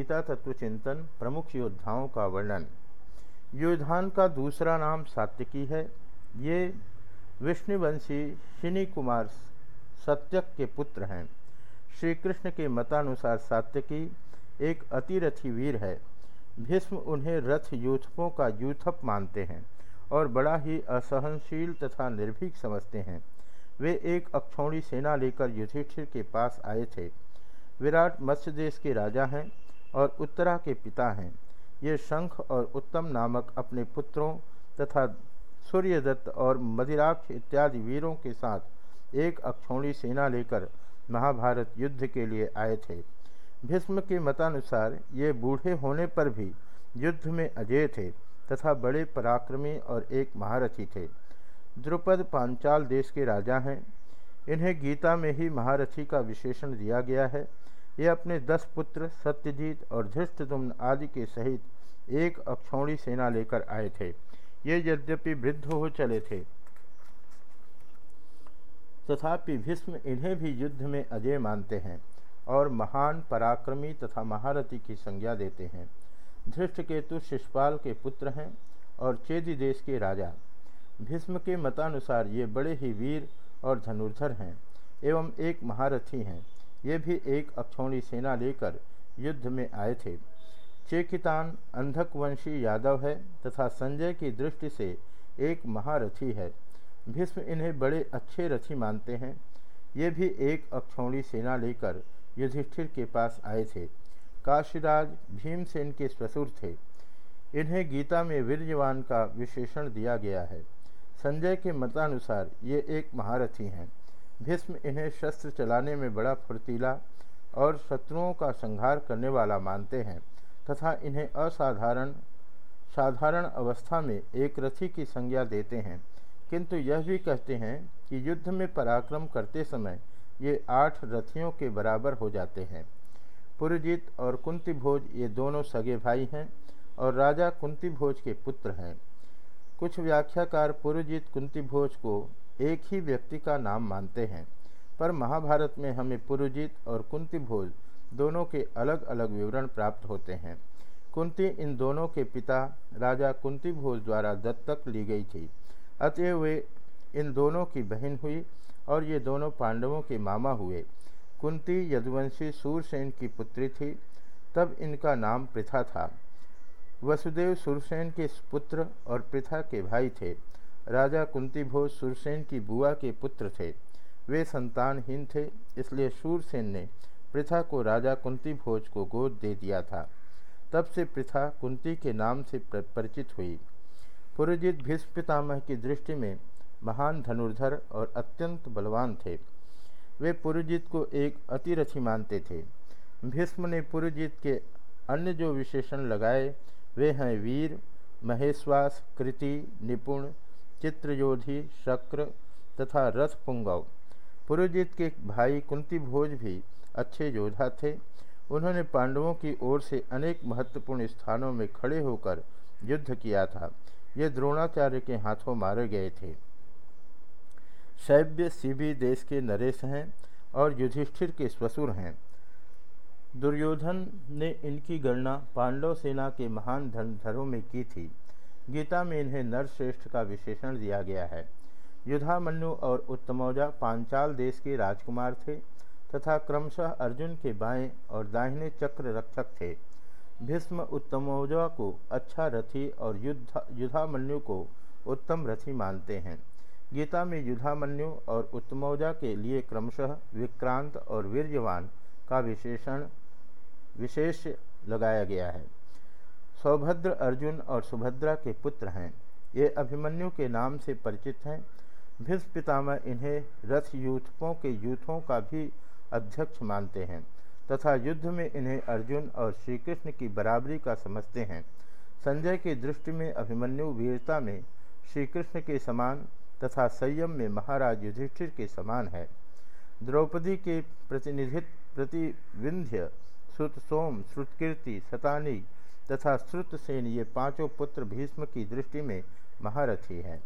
गीता तत्व चिंतन प्रमुख योद्धाओं का वर्णन। योद्धान का दूसरा नाम सात्यकी है। ये विष्णुवंशी शिनी कुमार सत्यक के पुत्र हैं। श्री कृष्ण के मतानुसार सात्यकी एक अतिरथी वीर है। भीष्म उन्हें रथ यूथपों का यूथप मानते हैं और बड़ा ही असहनशील तथा निर्भीक समझते हैं। वे एक अक्षौणी सेना लेकर युधिष्ठिर के पास आए थे। विराट मत्स्य देश के राजा हैं। और उत्तरा के पिता हैं। ये शंख और उत्तम नामक अपने पुत्रों तथा सूर्यदत्त और मदिराक्ष इत्यादि वीरों के साथ एक अक्षौणी सेना लेकर महाभारत युद्ध के लिए आए थे। भीष्म के मतानुसार ये बूढ़े होने पर भी युद्ध में अजय थे तथा बड़े पराक्रमी और एक महारथी थे। द्रुपद पांचाल देश के राजा हैं। इन्हें गीता में ही महारथी का विशेषण दिया गया है। ये अपने दस पुत्र, सत्यजीत और धृष्टुम्न आदि के सहित एक अक्षौणी सेना लेकर आए थे। ये यद्यपि वृद्ध हो चले थे। तथापि भीष्म इन्हें भी युद्ध में अजय मानते हैं और महान पराक्रमी तथा महारथी की संज्ञा देते हैं। धृष्टकेतु शिषपाल के पुत्र हैं और चेदी देश के राजा। भीष्म के मतानुसार ये बड़े ही वीर और धनुर्धर हैं एवं एक महारथी हैं। ये भी एक अक्षौणी सेना लेकर युद्ध में आए थे। चेकितान अंधकवंशी यादव है तथा संजय की दृष्टि से एक महारथी है। भीष्म इन्हें बड़े अच्छे रथी मानते हैं। ये भी एक अक्षौणी सेना लेकर युधिष्ठिर के पास आए थे। काशीराज भीमसेन के ससुर थे। इन्हें गीता में वीरजवान का विशेषण दिया गया है। संजय के मतानुसार ये एक महारथी हैं। भीष्म इन्हें शस्त्र चलाने में बड़ा फुर्तीला और शत्रुओं का संहार करने वाला मानते हैं, तथा इन्हें असाधारण, साधारण अवस्था में एक रथी की संज्ञा देते हैं। किंतु यह भी कहते हैं कि युद्ध में पराक्रम करते समय ये आठ रथियों के बराबर हो जाते हैं। पुरजीत और कुंती भोज ये दोनों सगे भाई हैं और राजा कुंती भोज के पुत्र हैं। कुछ व्याख्याकार पुरजीत कुंती भोज को एक ही व्यक्ति का नाम मानते हैं। पर महाभारत में हमें पुरुजित और कुंती भोज दोनों के अलग अलग विवरण प्राप्त होते हैं। कुंती इन दोनों के पिता राजा कुंती भोज द्वारा दत्तक ली गई थी। अतएव वे इन दोनों की बहन हुई और ये दोनों पांडवों के मामा हुए। कुंती यदुवंशी सूरसेन की पुत्री थी, तब इनका नाम प्रथा था। वसुदेव सूरसेन के पुत्र और प्रथा के भाई थे। राजा कुंती भोज सुरसेन की बुआ के पुत्र थे। वे संतानहीन थे, इसलिए सूरसेन ने प्रथा को राजा कुंती भोज को गोद दे दिया था। तब से प्रथा कुंती के नाम से परिचित हुई। पुरजित भीष्म पितामह की दृष्टि में महान धनुर्धर और अत्यंत बलवान थे। वे पुरजित को एक अतिरथी मानते थे। भीष्म ने पुरजित के अन्य जो विशेषण लगाए, वे हैं वीर, महेश्वास, कृति, निपुण चित्रयोधी, शक्र तथा रथ पुंगव। पुरोजित के भाई कुंती भोज भी अच्छे योद्धा थे। उन्होंने पांडवों की ओर से अनेक महत्वपूर्ण स्थानों में खड़े होकर युद्ध किया था। ये द्रोणाचार्य के हाथों मारे गए थे। शैव्य सीबी देश के नरेश हैं और युधिष्ठिर के ससुर हैं। दुर्योधन ने इनकी गणना पांडव सेना के महान धनधरों में की थी। गीता में इन्हें नरश्रेष्ठ का विशेषण दिया गया है। युधामन्यु और उत्तमौजा पांचाल देश के राजकुमार थे तथा क्रमशः अर्जुन के बाएँ और दाहिने चक्र रक्षक थे। भीष्म उत्तमौजा को अच्छा रथी और युद्ध युधामन्यु को उत्तम रथी मानते हैं। गीता में युधामन्यु और उत्तमौजा के लिए क्रमशः विक्रांत और वीर्यवान का विशेषण, विशेष लगाया गया है। सौभद्र अर्जुन और सुभद्रा के पुत्र हैं। ये अभिमन्यु के नाम से परिचित हैं। भीष्म पितामह इन्हें रथ यूथपों के यूथों का भी अध्यक्ष मानते हैं तथा युद्ध में इन्हें अर्जुन और श्री कृष्ण की बराबरी का समझते हैं। संजय की दृष्टि में अभिमन्यु वीरता में श्री कृष्ण के समान तथा संयम में महाराज युधिष्ठिर के समान है। द्रौपदी के प्रतिनिधित्व प्रतिविंध्य श्रुत सोम श्रुतकीर्ति सतानी तथा श्रुतसेन ये पाँचों पुत्र भीष्म की दृष्टि में महारथी हैं।